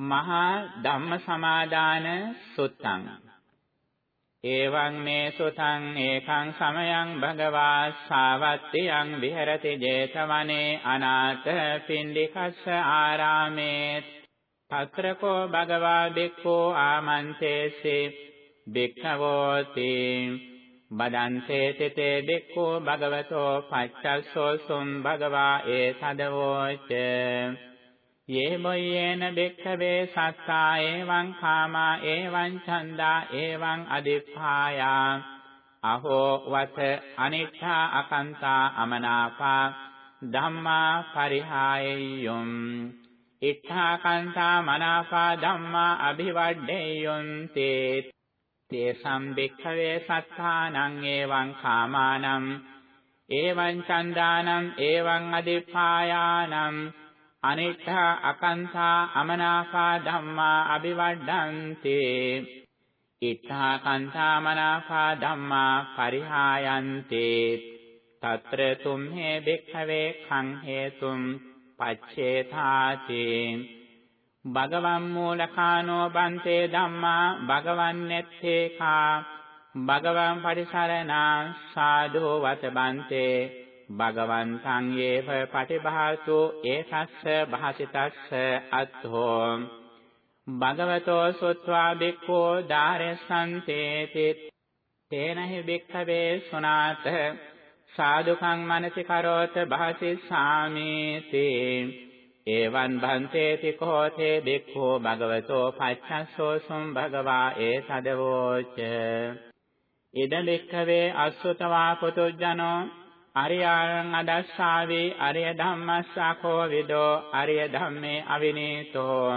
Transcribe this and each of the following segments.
මහා ධම්ම සමාදාන සුත්තං. එවං මේ සුතං ඒකං සමයං භගවා සාවත්තියං විහෙරති 제තවනේ අනාථ පින්ඩිකස්ස ආරාමේ తත්‍රකෝ භගවා බික්ඛෝ ආමන්තේසි. බික්ඛවෝති බදන්තේ තේ බික්ඛෝ භගවතෝ පච්චස්සෝ සුම් භගවා ඒ සදවෝච. යේ මොයේන බික්ඛවේ සත්තා එවං කාමා එවං ඡන්දා එවං අදිප්පායා. අහෝ වත අනිච්ඡා අකන්තා අමනාපා. ධම්මා පරිහායයොම් ඉච්ඡා කන්තා මනාපා ධම්මා අභිවඩ්ඩේයොන්තේ තේ සම්බික්ඛවේ සත්තානං එවං කාමානම් එවං ඡන්දානම් එවං අදිප්පායානම් අනිච්ඡා අකන්තා අමනාපා ධම්මා අபிවඩ්ඩන්ති ඉත්තා කන්තා මනාපා ධම්මා පරිහායන්ති. తත්‍ර තුම්හේ භික්ඛවේ khං හේතුම් පච්චේතාති භගවම් මූලකානෝ බන්තේ ධම්මා භගවන්නේත්තේ කා භගවම් පරිසරණා සාධු වත බන්තේ. භගවන්තං යේව පටිභාසු ඒකස්ස භාසිතස්ස අත්ථෝ. භගවතෝ සුත්වා බික්ඛෝ දාරසන්තේති තේනහි බික්ඛවේ සුනාත සාදුකං මනසි කරෝත භාසිස්සාමීති එවං භන්තේති කෝතේ බික්ඛෝ භගවතෝ පච්චස්සෝ සුම් භගවා ඒ සදවෝච. ඉද බික්ඛවේ අසුතවා පුතුජනෝ අරියාං අදස්සාවේ අරිය ධම්මස්සකෝ විදෝ අරිය ධම්මේ අවිනීතෝ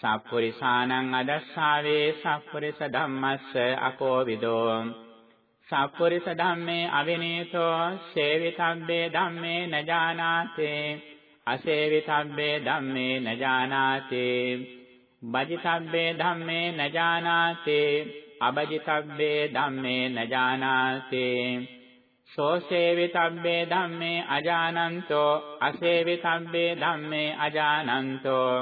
සප්පුරිසානං අදස්සාවේ සප්පුරිස ධම්මස්ස අකෝ විදෝ සප්පුරිස ධම්මේ අවිනීතෝ සේවිතබ්බේ ධම්මේ නජානාතේ අසේවිතබ්බේ ධම්මේ නජානාතේ බජිතබ්බේ ධම්මේ නජානාතේ අබජිතබ්බේ ධම්මේ නජානාතේ සෝසේවිතබ්බේ ධම්මේ අජානන්තෝ අසේවිතබ්බේ ධම්මේ අජානන්තෝ.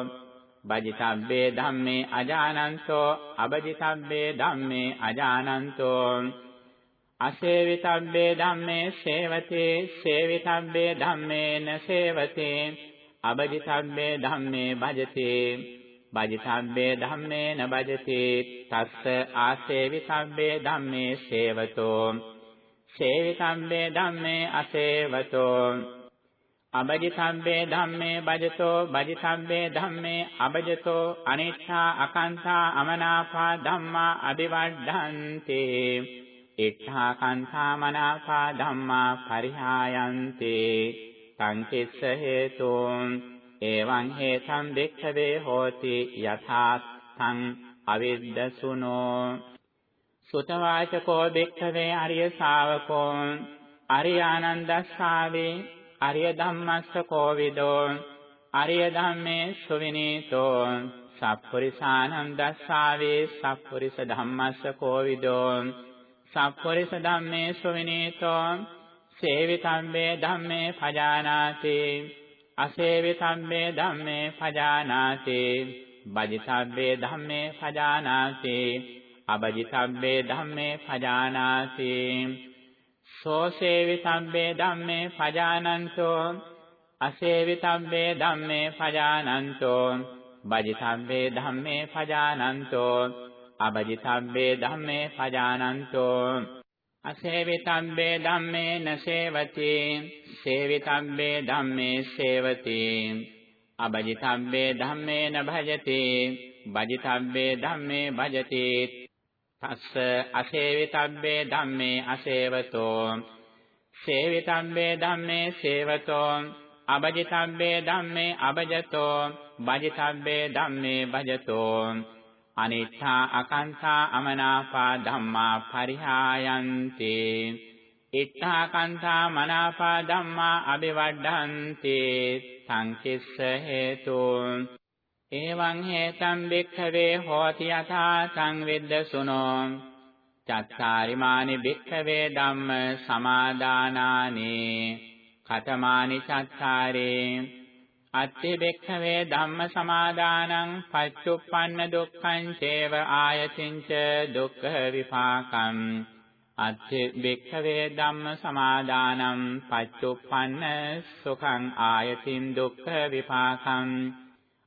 බජිතබ්බේ ධම්මේ අජානන්තෝ අබජිතබ්බේ ධම්මේ අජානන්තෝ. අසේවිතබ්බේ ධම්මේ සේවතේ සේවිතබ්බේ ධම්මේ නසේවතේ. අබජිතබ්බේ ධම්මේ භජතේ භජිතබ්බේ ධම්මේ නබජතේ. තස්ස ආසේවිතබ්බේ ධම්මේ සේවතෝ. සේවිතම්බේ ධම්මේ අසේවතෝ අබජිතම්බේ ධම්මේ බජතෝ බජිතම්බේ ධම්මේ අබජතෝ අනිච්ඡා අකන්තා අමනාපා ධම්මා අபிවඩ්ඩන්ති ඉච්ඡා කන්තා මනාපා ධම්මා පරිහායන්ති. සංකිස්ස හේතුං එවං හේතං වික්ඛවේ හෝති යථා තං අවිද්දසුනෝ. සුතවාචකෝ භික්ඛවේ අරිය ශාවකෝ අරියානන්දස්සාවේ අරිය ධම්මස්ස කෝවිදෝ අරිය ධම්මේ සුවිනීතෝ සප්පුරිසානන්දස්සාවේ සප්පුරිස ධම්මස්ස කෝවිදෝ සප්පුරිස ධම්මේ සුවිනීතෝ සේවිතම්බේ ධම්මේ පජානාති අසේවිතම්බේ ධම්මේ පජානාති බජිතම්බේ ධම්මේ පජානාති අබජිතබ්බේ ධම්මේ පජානාති. සෝසේවිතබ්බේ ධම්මේ පජානන්තෝ. අසේවිතබ්බේ ධම්මේ පජානන්තෝ. බජිතබ්බේ ධම්මේ පජානන්තෝ. අබජිතබ්බේ ධම්මේ පජානන්තෝ. අසේවිතබ්බේ ධම්මේ නසේවති. සේවිතබ්බේ ධම්මේ සේවති. අබජිතබ්බේ ධම්මේ නභජති. බජිතබ්බේ ධම්මේ භජති. තස්ස අසේවිතබ්බේ ධම්මේ අසේවතෝ සේවිතබ්බේ ධම්මේ සේවතෝ අබජිතබ්බේ ධම්මේ අබජතෝ බජිතබ්බේ ධම්මේ බජතෝ අනිච්ඡා අකන්තා අමනාපා ධම්මා පරිහායන්ති ඉත්තා කන්තා මනාපා ධම්මා අபிවඩ්ඩන්ති සංකිස්ස හේතුං එවං හේතං භික්ඛවේ හෝති යථා සංවිද්ද සුනෝ චත්තාරිමානි භික්ඛවේ ධම්ම සමාදානානි කතමානි චත්තාරේ අත්ථි බික්ඛවේ ධම්ම සමාදානං පච්චුප්පන්න දුක්ඛං චේව ආයතින්ච දුක්ඛ විපාකං අත්ථි බික්ඛවේ ධම්ම සමාදානං පච්චුප්පන්න සුඛං ආයතින් දුක්ඛ විපාකං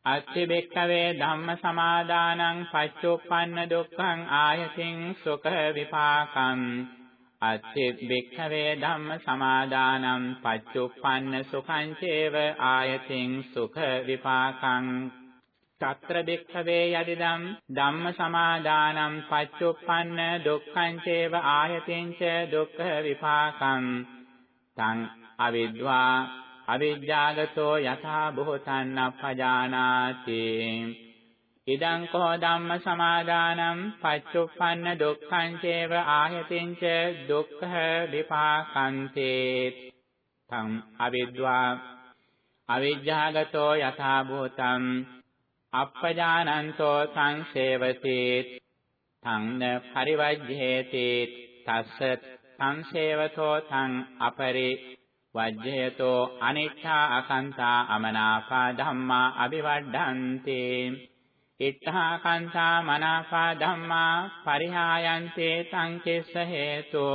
අත්ථි බික්ඛවේ ධම්ම සමාදානං පච්චුප්පන්න දුක්ඛං ආයතින් සුඛ විපාකං අත්ථි භික්ඛවේ ධම්ම සමාදානම් පච්චුප්පන්න සුඛං චේව ආයතින් සුඛ විපාකං චත්‍ර භික්ඛවේ යදිදම් ධම්ම සමාදානම් පච්චුප්පන්න දුක්ඛං චේව ආයතින් ච දුක්ඛ විපාකං තං අවිද්වා අවිජ්ජාගතෝ යථා භූතං අපජානාති. ඉදං කෝ ධම්ම සමාදානම් පච්චුප්පන්න දුක්ඛං චේව ආයතින් ච දුක්ඛ විපාකන්තේ. තං අවිද්වා අවිජ්ජාගතෝ යථා භූතං අප්පජානන්තෝ සංසේවති තං න පරිවජ්ජේති. තස්ස සංසේවතෝ තං අපරි වජ්ජයතෝ අනිච්ඡා අකන්තා අමනාපා ධම්මා අபிවඩ්ඩන්තේ ඉත්තා කන්තා මනාපා ධම්මා පරිහායන්තේ තං කිස්ස හේතු.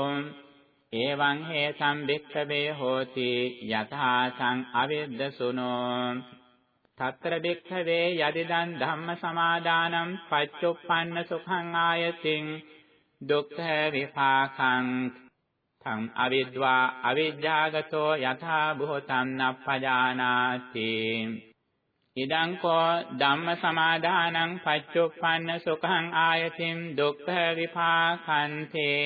එවං හේතං භික්ඛවේ හෝති යථා සං අවිද්දසුනෝ. తත්‍ර භික්ඛවේ යදිදං ධම්ම සමාදානම් පච්චුප්පන්න සුඛං ආයතින් දුක්ඛ විපාකං තං අවිද්වා අවිජ්ජාගතෝ යථා භූතං නප්පජානාති. ඉදං කෝ ධම්ම සමාදානං පච්චුප්පන්න සුඛං ආයතින් දුක්ඛ විපාකන්තේ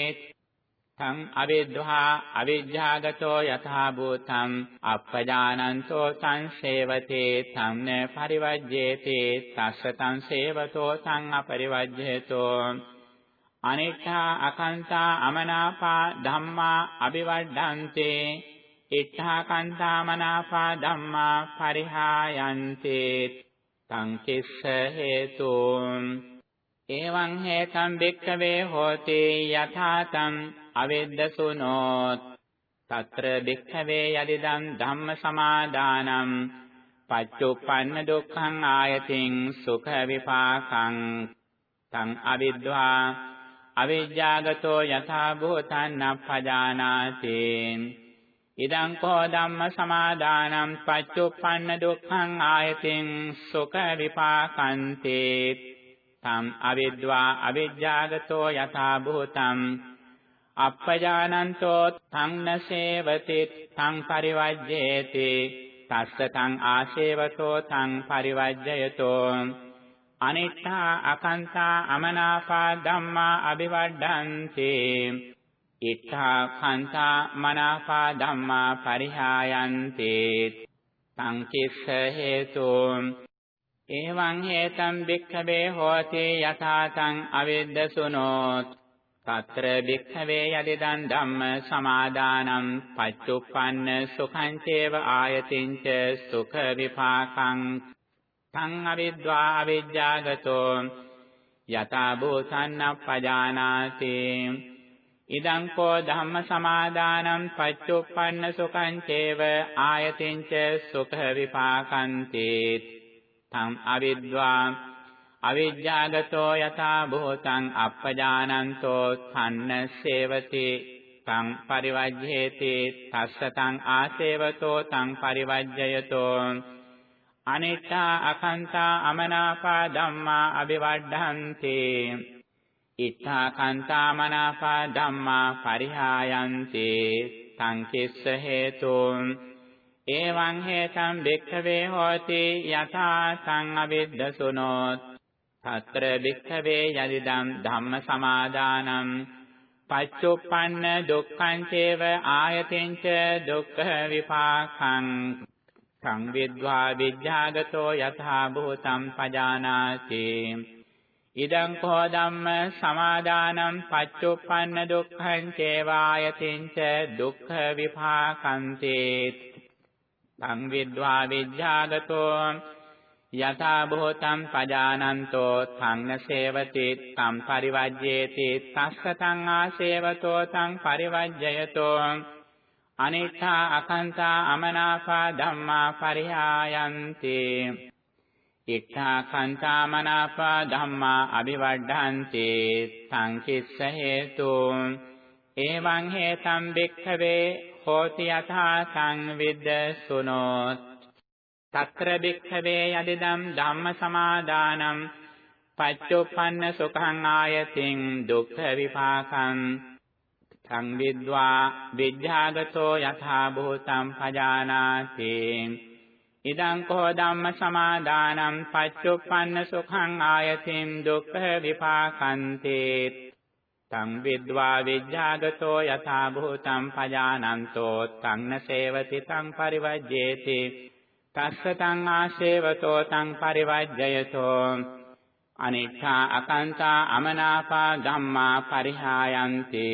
තං අවිද්වා අවිජ්ජාගතෝ යථා භූතං අප්පජානන්තෝ සංසේවතේ තං න පරිවජ්ජේතේ තස්ස තං සේවතෝ තං අපරිවජ්ජේතෝ. අනිච්ඡා අකන්තා අමනාපා ධම්මා අபிවඩ්ඩන්තේ ඉත්තා කන්තා මනාපා ධම්මා පරිහායන්තේ තං කිස්ස හේතු එවං හේතං භික්ඛවේ හෝති යථාතං අවෙද්දසුනෝත්. తත්‍ර භික්ඛවේ යදිදං ධම්ම සමාදානම් පච්චුප්පන්න දුක්ඛං ආයතින් සුඛ විපාකං. තං අවිද්වා අවිජ්ජාගතෝ යථා භූතං නප්පජානාති ඉදං කෝ ධම්ම සමාදානම් පච්චුප්පන්න දුක්ඛං ආයතින් සුඛ විපාකන්තේ. තම් අවිද්වා අවිජ්ජාගතෝ යථා භූතං අප්පජානන්තෝ තං නසේවති තං පරිවජ්ජේති. තස්ස තං ආශේවතෝ තං පරිවජ්ජයතෝ. අනිත්තා අකන්තා අමනාපා ධම්මා අபிවඩ්ඩන්තේ ඉත්තා කන්තා මනාපා ධම්මා පරිහායන්තේ. සංකිස්ස හේතු. එවං හේතං භික්ඛවේ හෝති යථාතං අවිද්දසුනෝ తත්‍ර භික්ඛවේ යදිදං ධම්ම සමාදානම් පච්චුප්පන්න සුඛං චේව ආයතින්ච සුඛ විපාකං. තං අවිද්වා අවිජ්ජාගතෝ යතා භූතන්නප්පජානාති ඉදං කෝ ධම්ම සමාදානම් පච්චුප්පන්න සුඛං චේව ආයතින්ච සුඛ විපාකන්ති. තං අවිද්වා අවිජ්ජාගතෝ යථා භූතං අප්පජානන්තෝ තන්න සේවති. තං පරිවජ්ජේති තස්ස තං ආසේවතෝ තං පරිවජ්ජයතෝ අනිත්තා අකන්තා අමනාපා ධම්මා අபிවඩ්ඩන්ති ඉත්තා කන්තා මනාපා ධම්මා පරිහායන්ති. තං කිස්ස හේතුං එවං හේතං භික්ඛවේ හෝති යථා සං අවිද්දසුනෝත්. తත්‍ර භික්ඛවේ යදිදම් ධම්ම සමාදානම්. පච්චුප්පන්න දුක්ඛං චේව ආයතෙන්ච දුක්ඛ විපාකං. සංවිද්වා විඥාගතෝ යථා භූතං පජානාති. ඉදං කෝ ධම්ම සමාදානම් පච්චුප්පන්න දුක්ඛං චේවායතින්ච දුක්ඛ විපාකන්තේ තං විද්වා විඥාගතෝ යථා භූතං පජානන්තෝ තං සේවති තං පරිවජ්ජේති. තස්ස තං ආසේවතෝ තං පරිවජ්ජයතෝ අනිත්තා අකන්තා අමනාපා ධම්මා පරිහායන්ති. ඉත්තා කන්තා මනාපා ධම්මා අபிවඩ්ඩන්ති සංකිස්ස හේතු. එවං හේතම් භික්ඛවේ හෝති යථා සංවිද්ද සුනෝත් తත්‍ර භික්ඛවේ යදිදම් ධම්ම සමාදානම්. පච්චුප්පන්න සුඛං ආයතින් දුක්ඛ විපාකං. සංවිද්වා විඥාගතෝ යථා භූතං පජානාති. ඉදං කෝ ධම්ම සමාදානම් පච්චුප්පන්න සුඛං ආයතින් දුක්ඛ විපාකන්තේ. තං විද්වා විඥාගතෝ යථා භූතං පජානන්තෝ. තං සේවති තං පරිවජ්ජේති. තස්ස තං ආශේවතෝ තං පරිවජ්ජයතෝ. අනිච්ඡා අකන්තා අමනාපා ධම්මා පරිහායන්ති.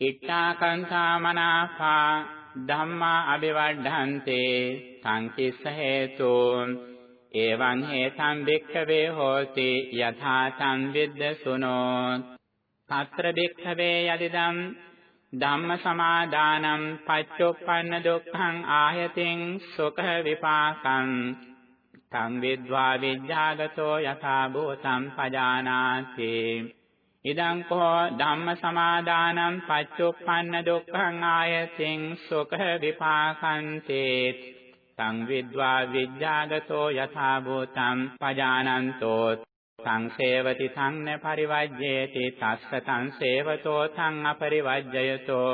ඉච්ඡාකන්තා මනාපා ධම්මා අபிවඩ්ධන්තේ සංකිස්ස හේතු එවං හේතං වික්ඛවේ හෝති යථා සංවිද්ද සුනෝ తත්‍ර වික්ඛවේ යදිදම් ධම්ම සමාදානම් පච්චොප්පන්න දුක්ඛං ආයතින් සුඛ විපාකං තං විද්වා විඥාගතෝ යථා භූතං පජානාති ඉදං කෝ ධම්ම සමාදානම් පච්චුප්පන්න දුක්ඛං ආයතින් සුඛ විපාකන්තේ තං විද්වා විඥාගතෝ යථා භූතං පජානන්තෝ සංසේවති සංන පරිවජ්ජේති තස්ස තං සේවතෝ තං අපරිවජ්ජයතෝ.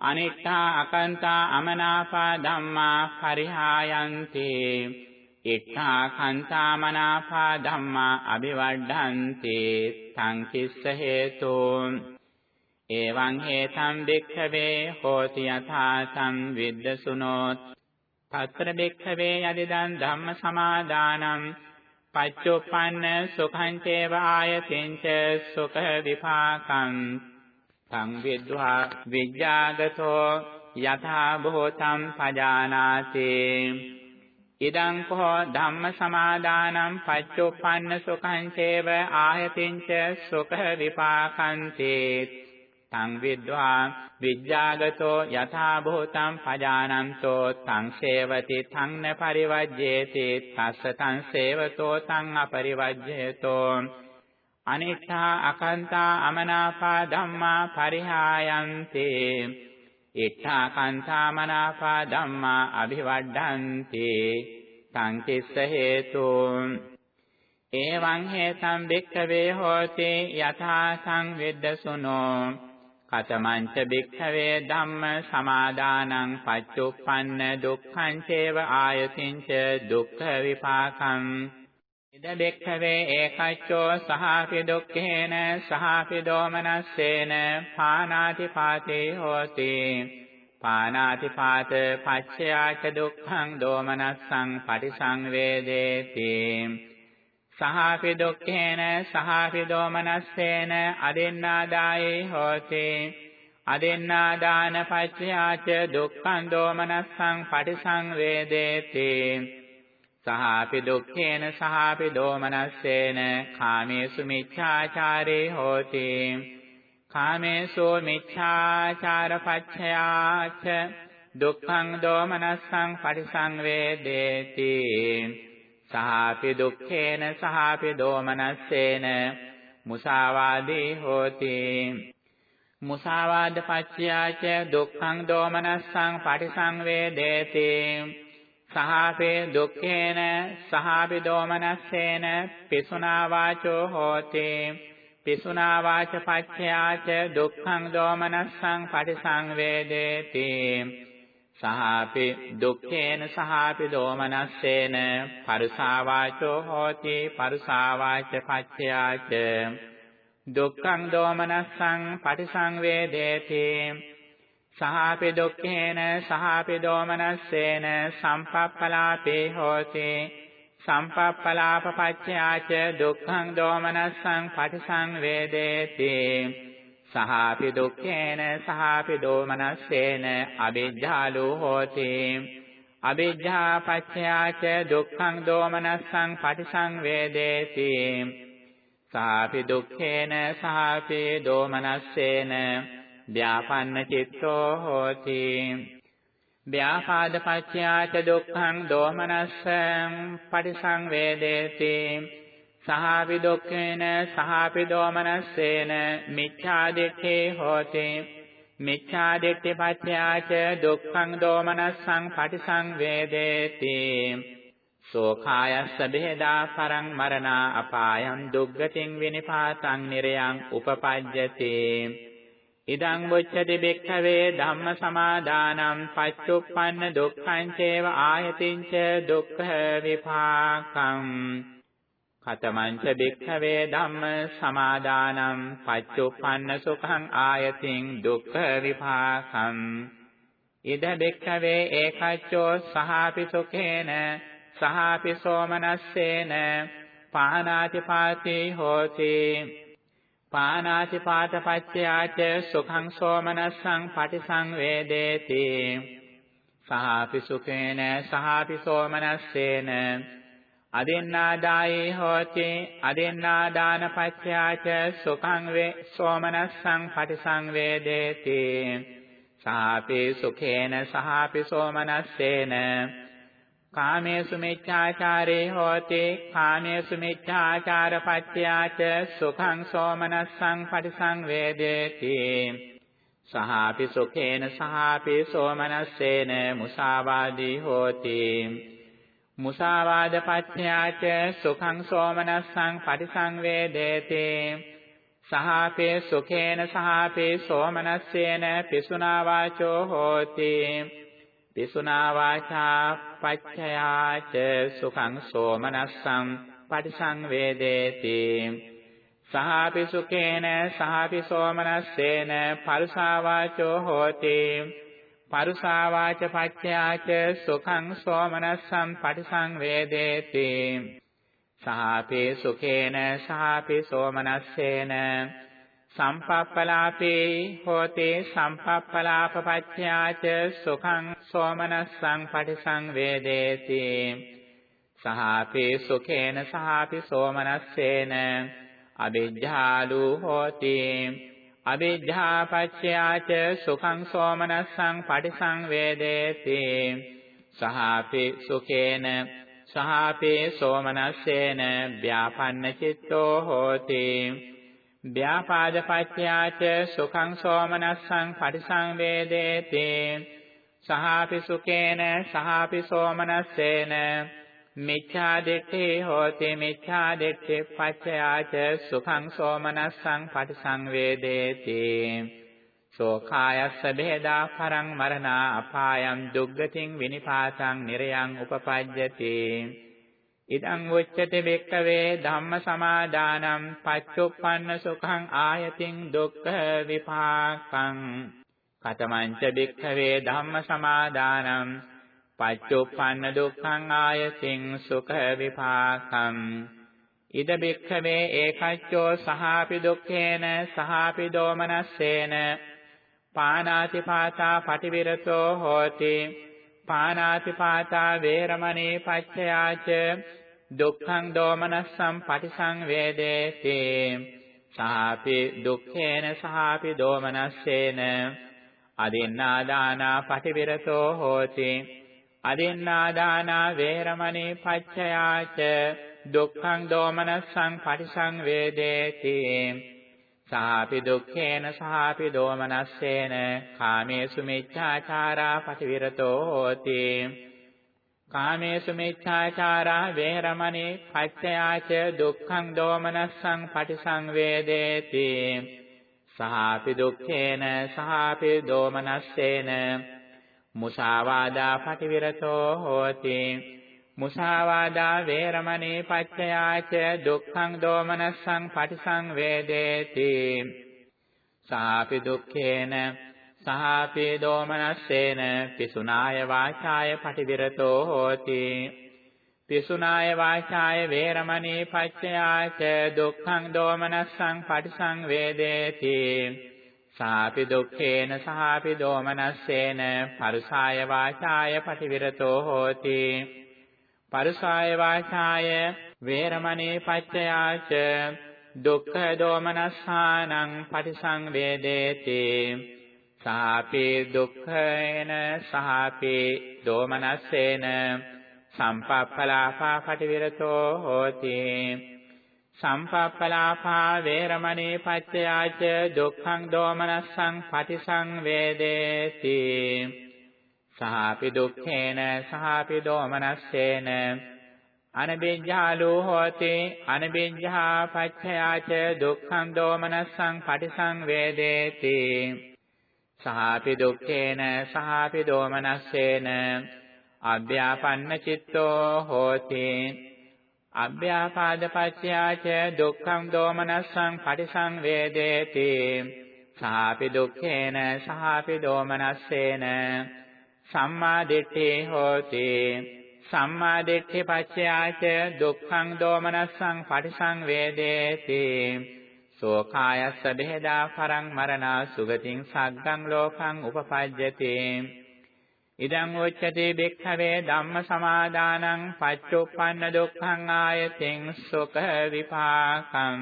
අනිත්තා අකන්තා අමනාපා ධම්මා පරිහායන්ති. ඉත්තා කන්තා මනාපා ධම්මා අபிවඩ්ඩන්ති සංකිස්ස හේතු. එවං හේතං වික්ඛවේ හෝති යථා සංවිද්ද සුනෝත් తත්‍ර වික්ඛවේ යදිදං ධම්ම සමාදානම් පච්චුප්පන්න සුඛං චේව ආයතින්ච සුඛ විපාකං. සංවිද්වා විජ්ජාගතෝ යථා භූතං පජානාති. ඉදං කෝ ධම්ම සමාදානම් පච්චුප්පන්න සුඛං චේව ආයතින්ච සුඛ විපාකන්ති තං විද්වා විජ්ජාගතෝ යථා භූතං පජානන්තෝ තං සේවති තං න පරිවජ්ජේති තස්ස තං සේවතෝ තං අපරිවජ්ජේතෝ. අනිත්තා අකන්තා අමනාපා ධම්මා පරිහායන්ති. ඉත්තා කන්තා මනාපා ධම්මා අභිවඩ්ඩන්ති. සංකිස්ස හේතු. එවං හේතං භික්ඛවේ හෝති යථා සංවිද්ද සුනෝ. කතමංච භික්ඛවේ ධම්ම සමාදානං පච්චුප්පන්න දුක්ඛං චේව ආයතින්ච දුක්ඛ විපාකං. ඉද බෙක්ඛවේ ඒකච්චෝ සහාපි දුක්ඛේන සහාපි දෝමනස්සේන පානාති පාතේ හෝති. පානාති පාත පච්චයාච දුක්ඛං දෝමනස්සං පටිසංවේදේති. සහාපි දුක්ඛේන සහාපි දෝමනස්සේන අදින්නාදායේ හෝති. අදින්නාදාන පච්චයාච දුක්ඛං දෝමනස්සං පටිසංවේදේති. සහාපි දුක්ඛේන සහාපි දෝමනස්සේන කාමේසු මිච්ඡාචාරේ හෝති. කාමේසු මිච්ඡාචාර පච්ඡයාච දුක්ඛං දෝමනස්සං පටිසංවේදේති සහාපි දුක්ඛේන සහාපි දෝමනස්සේන මුසාවාදී හෝති. මුසාවාද පච්චයාච දුක්ඛං දෝමනස්සං පටිසංවේදේති සහාපේ දුක්ඛේන සහාපි දෝමනස්සේන පිසුනා වාචෝ හෝති. පිසුනා වාච පච්චයාච දුක්ඛං දෝමනස්සං පටිසංවේදේති. සහාපි දුක්ඛේන සහාපි දෝමනස්සේන පරුසා වාචෝ හෝති පරුසා වාච පච්චයාච. දුක්ඛං දෝමනස්සං පටිසංවේදේති. සහාපි දුක්ඛේන සහාපි දෝමනස්සේන සම්පප්පලාපේ හෝති. සම්පප්පලාප පච්චයාච දුක්ඛං දෝමනස්සං පටිසංවේදේති සහාපි දුක්ඛේන සහාපි දෝමනස්සේන අවිජ්ජාලෝ හෝති. අවිජ්ජා පච්චයාච දුක්ඛං දෝමනස්සං පටිසංවේදේති සහාපි දුක්ඛේන සහාපි දෝමනස්සේන ව්‍යාපන්න චිත්තෝ හෝති. ව්‍යාපාද පච්චයාච දුක්ඛං දෝමනස්සං පටිසංවේදේති. සහාපි දුක්ඛේන සහාපි දෝමනස්සේන මිච්ඡා දිට්ඨේ හෝති. මිච්ඡා දිට්ඨි පච්චයාච දුක්ඛං දෝමනස්සං පටිසංවේදේති. සෝඛායස්ස බෙහෙදා පරං මරණා අපායං දුග්ගතින් විනිපාතං නිරයං උපපජ්ජති. ඉදං වොච්චති බික්ඛවේ ධම්ම සමාදානම් පච්චුප්පන්න දුක්ඛං චේව ආයතින්ච දුක්ඛ විපාකං. කතමංච බික්ඛවේ ධම්ම සමාදානම් පච්චුප්පන්න සුඛං ආයතින් දුක්ඛ විපාකං. ඉද බික්ඛවේ ඒකච්චෝ සහාපි සුඛේන සහාපි සෝමනස්සේන පානාති පාතේ හෝති. පානාති පාතපච්චයාච සුඛං සෝමනස්සං පටිසංවේදේති. සහාපි සුඛේන සහාපි සෝමනස්සේන. අදින්නාදායේ හෝති අදින්නාදාන පච්චයාච සුඛං වේ සෝමනස්සං පටිසංවේදේති. සහාපි සුඛේන සහාපි සෝමනස්සේන. කාමේසු මිච්ඡාචාරේ හෝති. කාමේසු මිච්ඡාචාර පත්‍යාච සුඛං සෝමනස්සං පටිසංවේදේති සහාපි සුඛේන සහාපි සෝමනස්සේන මුසාවාදී හෝති. මුසාවාද පත්‍යාච සුඛං සෝමනස්සං පටිසංවේදේති සහාපේ සුඛේන සහාපේ සෝමනස්සේන පිසුනා වාචෝ හෝති. පිසුනා වාචා පච්චයාච සුඛං සෝමනස්සං පටිසංවේදේති. සහාපි සුඛේන සහාපි සෝමනස්සේන පරුසා වාචෝ හෝති. පරුසා වාච පච්චයාච සුඛං සෝමනස්සං පටිසංවේදේති. සහාපි සුඛේන සහාපි සෝමනස්සේන සම්පප්පලාපේ හෝති සම්පප්පලාපපච්චයාච සුඛං සෝමනස්සං පටිසංවේදේති සහාපේ සුඛේන සහාපි සෝමනස්සේන. අවිජ්ජාලු හෝති. අවිජ්ජාපච්චයාච සුඛං සෝමනස්සං පටිසංවේදේති සහාපි සුඛේන සහාපේ සෝමනස්සේන. ව්‍යාපන්න චිත්තෝ හෝති. ව්‍යාපාද පත්‍යාච සුඛං සෝමනස්සං පටිසංවේදේති සහාපි සුකේන සහාපි සෝමනස්සේන මිච්ඡා දිට්ඨි හෝති මිච්ඡා දිට්ඨි පත්‍යාච සුඛං සෝමනස්සං පටිසංවේදේති සෝඛායස්ස බෙහෙදා පරං මරණා අපායං දුග්ගතින් විනිපාතං නිරයං උපපජ්ජති ඉදං උච්චති බෙක්කවේ ධම්ම සමාදානම් පච්චුප්පන්න සුඛං ආයතින් දුක්ඛ විපාකං කතමංච බෙක්කවේ ධම්ම සමාදානම් පච්චුප්පන්න දුක්ඛං ආයතින් සුඛ විපාකං ඉද බෙක්කවේ ඒකච්චෝ සහාපි දුක්ඛේන සහාපි දෝමනස්සේන පානාති පාතා පටිවිරතෝ හෝති පානාති පාතා වේරමණී පච්චයාච දුක්ඛං දෝමනස්සං පටිසංවේදේති। සහාපි දුක්ඛේන සහාපි දෝමනස්සේන। අදින්නාදානා පටිවිරතෝ හෝති। අදින්නාදානා වේරමණී පච්චයාච। දුක්ඛං දෝමනස්සං පටිසංවේදේති। සාපි දුක්ඛේන සාපි දෝමනස්සේන। කාමේසු මිච්ඡාචාරා පටිවිරතෝ හෝති। කාමේසු මිච්ඡාචාරා වේරමණී පච්චයාච දුක්ඛං දෝමනස්සං පටිසංවේදේති. සහාපි දුක්ඛේන සහාපි දෝමනස්සේන. මුසාවාදා පටිවිරතෝ හෝති. මුසාවාදා වේරමණී පච්චයාච දුක්ඛං දෝමනස්සං පටිසංවේදේති. සාපි දුක්ඛේන සහාපි දෝමනස්සේන පිසුනාය වාචාය පටිවිරතෝ හෝති. පිසුනාය වාචාය වේරමණී පච්චයාච දුක්ඛං දෝමනස්සං පටිසංවේදේති සාපි දුක්ඛේන සහාපි දෝමනස්සේන පරුසාය වාචාය පටිවිරතෝ හෝති. පරුසාය වාචාය වේරමණී පච්චයාච දුක්ඛ දෝමනස්සානං පටිසංවේදේති සාපි දුක්ඛේන සහපි දෝමනස්සේන සම්පප්පලාපා පටිවිරතෝ හෝති. සම්පප්පලාපා වේරමණී පච්චයාච දුක්ඛං දෝමනස්සං පටිසංවේදේති සහපි දුක්ඛේන සහපි දෝමනස්සේන. අනබෙජ්ජාලෝ හෝති. අනබෙජ්ජා පච්චයාච දුක්ඛං දෝමනස්සං පටිසංවේදේති සහපි දුක්ඛේන සහපි දෝමනස්සේන අභ්‍යාපන්න චිත්තෝ හෝති. අභ්‍යාපාද පච්චයාච දුක්ඛං දෝමනස්සං පටිසංවේදේති සහාපි දුක්ඛේන සහාපි දෝමනස්සේන සම්මා දිට්ඨි හෝති. සම්මා දිට්ඨි පච්චයාච දුක්ඛං දෝමනස්සං පටිසංවේදේති සෝකායස්ස බෙහෙදා පරං මරණා සුගතින් සග්ගං ලෝකං උපපජ්ජති. ඉදං උච්චති භික්ඛවේ ධම්ම සමාදානං පච්චුප්පන්න දුක්ඛං ආයතින් සුඛ විපාකං.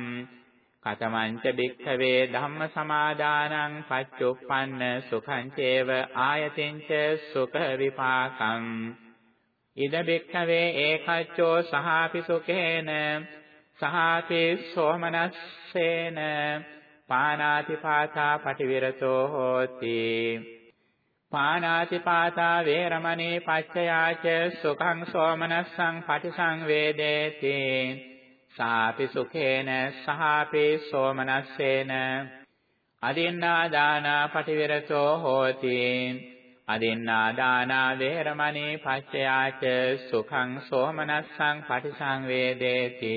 කතමංච භික්ඛවේ ධම්ම සමාදානං පච්චුප්පන්න සුඛං චේව ආයතින්ච සුඛ විපාකං. ඉද භික්ඛවේ ඒකච්චෝ සහාපි සුඛේන සහාපි සෝමනස්සේන පානාතිපාතා පටිවිරතෝ හෝති. පානාතිපාතා වේරමණී පච්චයාච සුඛං සෝමනස්සං පටිසංවේදේති. සාපි සුඛේන සහාපි සෝමනස්සේන. අදින්නා දානා පටිවිරතෝ හෝති. අදින්නා දානා වේරමණී පච්චයාච සුඛං සෝමනස්සං පටිසංවේදේති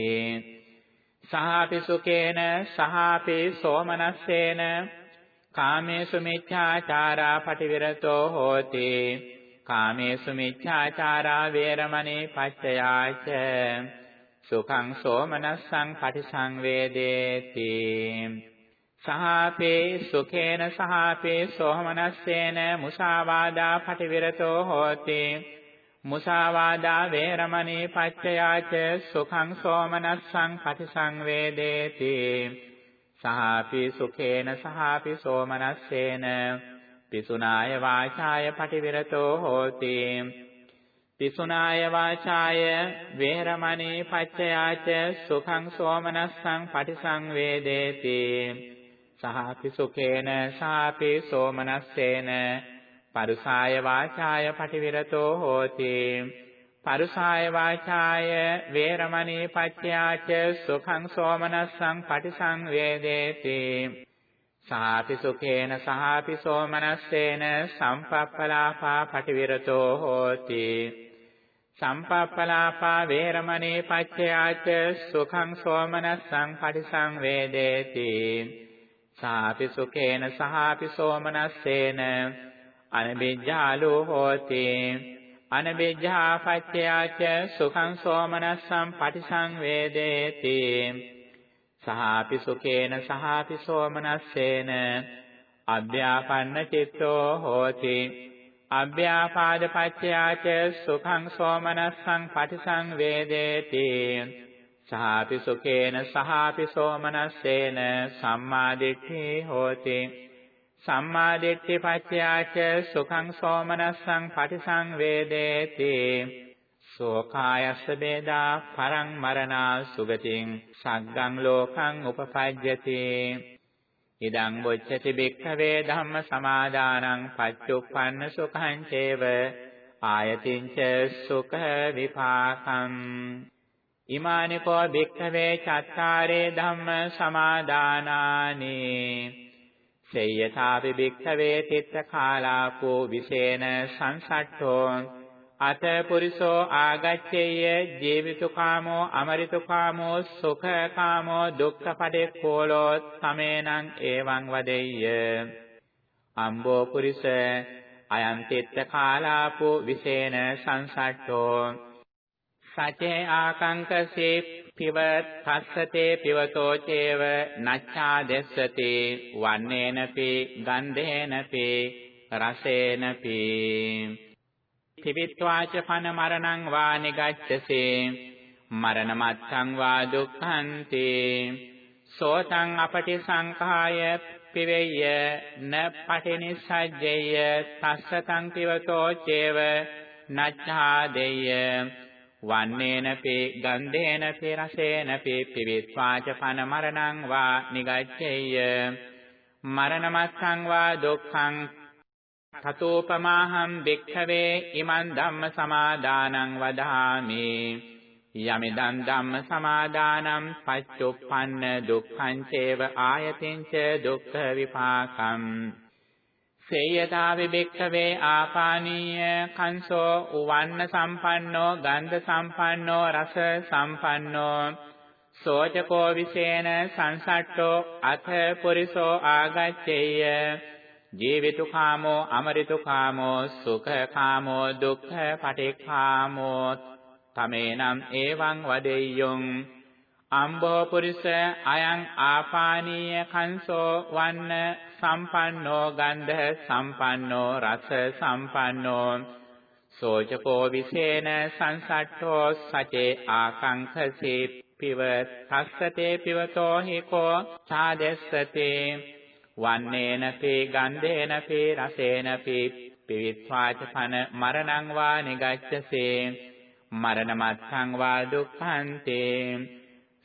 සහාපි සුඛේන සහාපි සෝමනස්සේන කාමේසු මිච්ඡාචාරා පටිවිරතෝ හෝති. කාමේසු මිච්ඡාචාරා වේරමණී පච්චයාච සුඛං සෝමනස්සං පටිසංවේදේති සහාපේ සුඛේන සහාපේ සෝමනස්සේන මුසාවාදා පටිවිරතෝ හෝති. මුසාවාදා වේරමණී පච්චයාච සුඛං සෝමනස්සං පටිසංවේදේති. සහාපි සුඛේන සහාපි සෝමනස්සේන පිසුනාය වාචාය පටිවිරතෝ හෝති. පිසුනාය වාචාය වේරමණී පච්චයාච සුඛං සෝමනස්සං පටිසංවේදේති. සහාපි සුඛේන සහාපි සෝමනස්සේන පරුසාය වාචාය පටිවිරතෝ හෝති. පරුසාය වාචාය වේරමණී පච්චයාච සුඛං සෝමනස්සං පටිසංවේදේති සාපි සුඛේන සහාපි සෝමනස්සේන සම්පප්පලාපා පටිවිරතෝ හෝති. සම්පප්පලාපා වේරමණී පච්චයාච සුඛං සෝමනස්සං පටිසංවේදේති සාපි සුඛේන සහාපි සෝමනස්සේන අනබිජ්ජාලෝ හෝති. අනබෙජ්ජා පච්චයාච සුඛං සෝමනස්සං පටිසංවේදේති. සහාපි සුඛේන සහාපි සෝමනස්සේන අභ්‍යාපන්න චිත්තෝ හෝති. අභ්‍යාපාද පච්චයාච සුඛං සෝමනස්සං පටිසංවේදේති. සහාපි සුඛේන සහාපි සෝමනස්සේන සම්මාදිට්ඨි හෝති. සම්මා දිට්ඨි පච්චයාච සුඛං සෝමනස්සං පටිසංවේදේති සෝකායස්ස බේදා පරං මරණා සුගතින් සග්ගං ලෝකං උපපජ්ජති. ඉදං බොච්චති භික්ඛවේ ධම්ම සමාදානං පච්චුප්පන්න සුඛං චේව ආයතින්ච සුඛ විපාකං. ඉමානිකෝ භික්ඛවේ චත්තාරේ ධම්ම සමාදානානි. සේයථාපි භික්ඛවේ තිත්ත කාලාපෝ විශේන සංසට්ඨෝ. අත පුරිසෝ ආගච්ඡේය ජීවිතු කාමෝ අමරිතු කාමෝ සුඛ කාමෝ දුක්ඛ පඩේක්ඛෝලෝ සමේනං එවං වදෙය්‍ය. අම්බෝ පුරිස අයං තිත්ත කාලාපෝ විශේන සංසට්ඨෝ. සචේ ආකංකසේ පිවත්තස්සතේ පිවතෝ චේව නච්ඡා දෙස්සති වන්නේනපි ගන්ධේනපි රසේනපි. පිවිත්වාච පන මරණං වා නිගච්ඡසේ මරණ මත්තං වා දුක්ඛන්ති. සෝතං අපටි සංඛාය පිවෙය්‍ය න පටිනිස්සජ්ජේය තස්සතං පිවතෝ චේව නච්ඡාදෙය්‍ය. වන්නේනපි ගන්ධේනපි රසේනපි පිවිත්වාච පන මරණං වා නිගච්ඡේය. මරණමත්සං වා දුක්ඛං තතෝපමාහං භික්ඛවේ ඉමන් ධම්ම සමාදානං වදාමි. යමිදං ධම්ම සමාදානම් පච්චුප්පන්න දුක්ඛං චේව ආයතින්ච දුක්ඛ විපාකම් සේයතා විබෙක්ඛවේ ආපානීය කංසෝ උවන්න සම්පන්නෝ ගන්ධ සම්පන්නෝ රස සම්පන්නෝ. සෝචකෝ විසේන සංසට්ඨෝ අත පුරිසෝ ආගච්ඡේය. ජීවිතු කාමෝ අමරිතු කාමෝ සුඛ කාමෝ දුක්ඛ පටික්ඛාමෝ. තමේනම් එවං වදෙය්‍යොං. අම්බෝ පුරිස අයං ආපානීය කංසෝ වන්න සම්පන්නෝ ගන්ධ සම්පන්නෝ රස සම්පන්නෝ සෝචකෝ විසේන සංසට්ඨෝ සචේ ආකංඛසේ පිව තස්සතේ පිවතෝ හිකෝ ඡාදෙස්සතේ වන්නේන පේ ගන්ධේන පේ රසේන පේ පිවිත්වාච පන මරණං වා නිගච්ඡසේ මරණමත්සං වා දුක්ඛන්තේ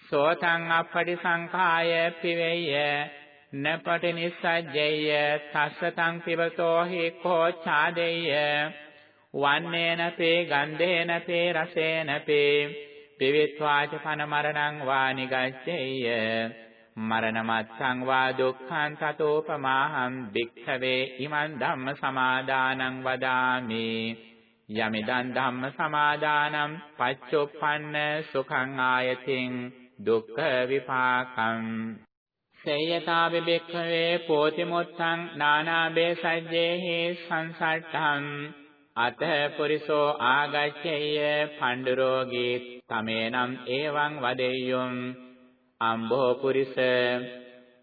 සෝතං අපටි සංඛාය පිවෙය්‍ය නපටි නිස්සජ්ජේය තස්සතං පිවතෝ හි කෝ ඡාදෙය්‍ය වන්නේන පේ ගන්ධේන පේ රසේන පේ පිවිත්වාච පන මරණං වා නිගච්ඡේය මරණමත්සං වා දුක්ඛං තතෝපමාහං භික්ඛවේ ඉමන් ධම්ම සමාදානං වදාමි යමිදං ධම්ම සමාදානම් පච්චොප්පන්න සුඛං ආයතින් දුක්ඛ විපාකං। සේයතා විබෙක්ඛවේ පෝතිමුත්තං නානාබේ සජ්ජේහි සංසට්ඨං අත පුරිසෝ ආගච්ඡේය පණ්ඩුරෝගී තමේනම් එවං වදෙය්‍යොම්। අම්බෝ පුරිස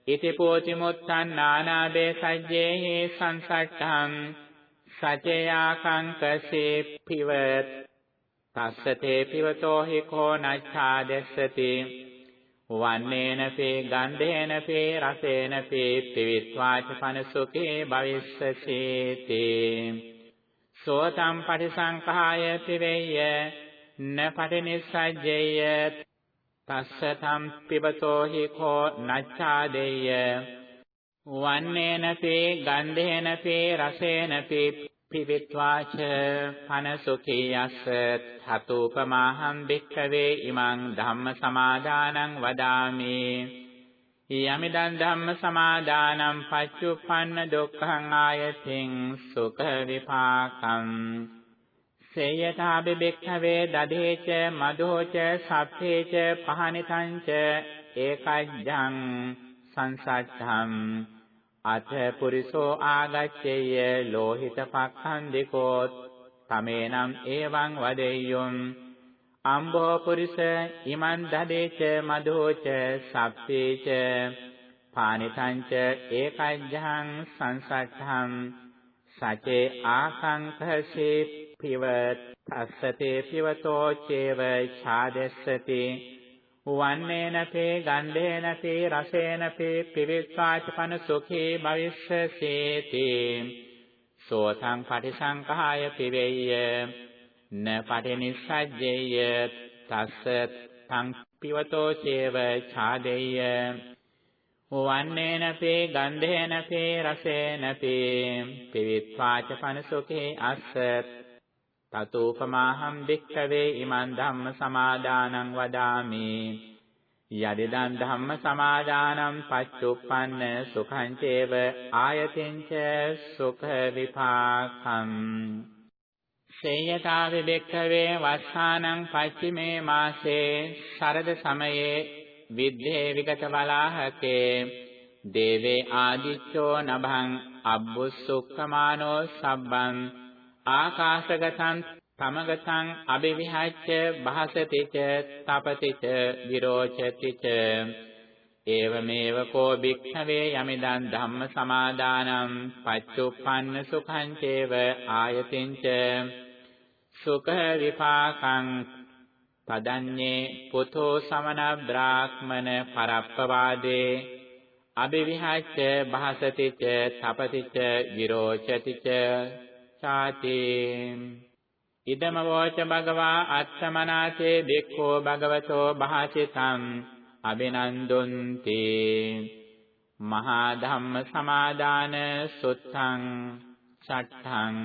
ඉති පෝති මුත්තං නානාබේ සජ්ජේහි සංසට්ඨං සචයාකංකසේ පිවත් තස්සතේ පිවතෝ හි කෝ නච්ඡාදස්සති වන්නේන පේ ගන්ධේන පේ රසේන පේ පිවිත්වාච පනසුකේ භවිස්සසීති. සෝතම් පටිසංඛාය පිවෙය්‍ය න පටිනිස්සජ්ජේය තස්සතම් පිබතෝ හි කෝ නච්ඡාදෙය්‍ය වන්නේන පේ ගන්ධේන පේ රසේන පේ පිවිත්වාච පන සුඛියස්ස හතුපමාහං භික්ඛවේ ඉමං ධම්ම සමාදානං වදාමි. යමිදං ධම්ම සමාදානම් පච්චුප්පන්න දුක්ඛං ආයතින් සුඛ විපාකං. සේයතාබි බෙක්ඛවේ දදේච මදෝච සප්පේච පහනිතංච ඒකජ්ජං සංසච්ඡම් අත පුරිසෝ ආගච්ඡේය ලෝහිත පක්ඛන්දිකෝ තමේනම් එවං වදෙය්‍යොම්. අම්බෝ පුරිස ඉමන් දදේච මදෝච සප්පේච පානිතංච ඒකජ්ජං සංසච්ඡම් සචේ ආසංඛසේ පිවත් තස්සතේ පිවතෝ චේව ඡාදස්සති. වන්නේන තේ ගන්ධේන තේ රසේන තේ පිවිස්සාචපන සුඛේ භවිස්සසේති සෝතං. පටිසංඛාය පිවෙය්‍ය න පටිනිස්සජ්ජේය තස්ස තං පිවතෝ චේව ඡාදෙය්‍ය. වන්නේන තේ ගන්ධේන තේ රසේන තේ පිවිත්වාච පනසුකේ අස්ස තතෝපමාහම් භික්ඛවේ ඉමන් ධම්ම සමාදානං වදාමි. යදිදං ධම්ම සමාදානම් පච්චුප්පන්න සුඛං චේව ආයතින්ච සුඛ විපාකම් සේයතා විබෙක්ඛවේ වස්සානං පච්චිමේ මාසේ සරද සමයේ විද්දේ විගත බලාහකේ දේවේ ආදිච්චෝ නභං අබ්බුස්සුක්ඛමානෝ සබ්බං ආකාශගතං තමගතං අබිවිහච්ච භාසතිච තපතිච විරෝචතිච. ඒවමේව කෝ භික්ඛවේ යමිදං ධම්ම සමාදානම් පච්චුප්පන්න සුඛං චේව ආයතින්ච. සුඛ විපාකං තදඤ්ඤේ පුතෝ සමන බ්‍රාහ්මන පරප්පවාදේ. අබිවිහච්ච භාසතිච තපතිච විරෝචතිච. චාති ඉදම වෝච භගවා අත්තමනාසේ බික්ඛෝ භගවතෝ භාසිතං අබිනන්දුන්ති මහා ධම්ම සමාදාන සුත්තං ෂට්ඨං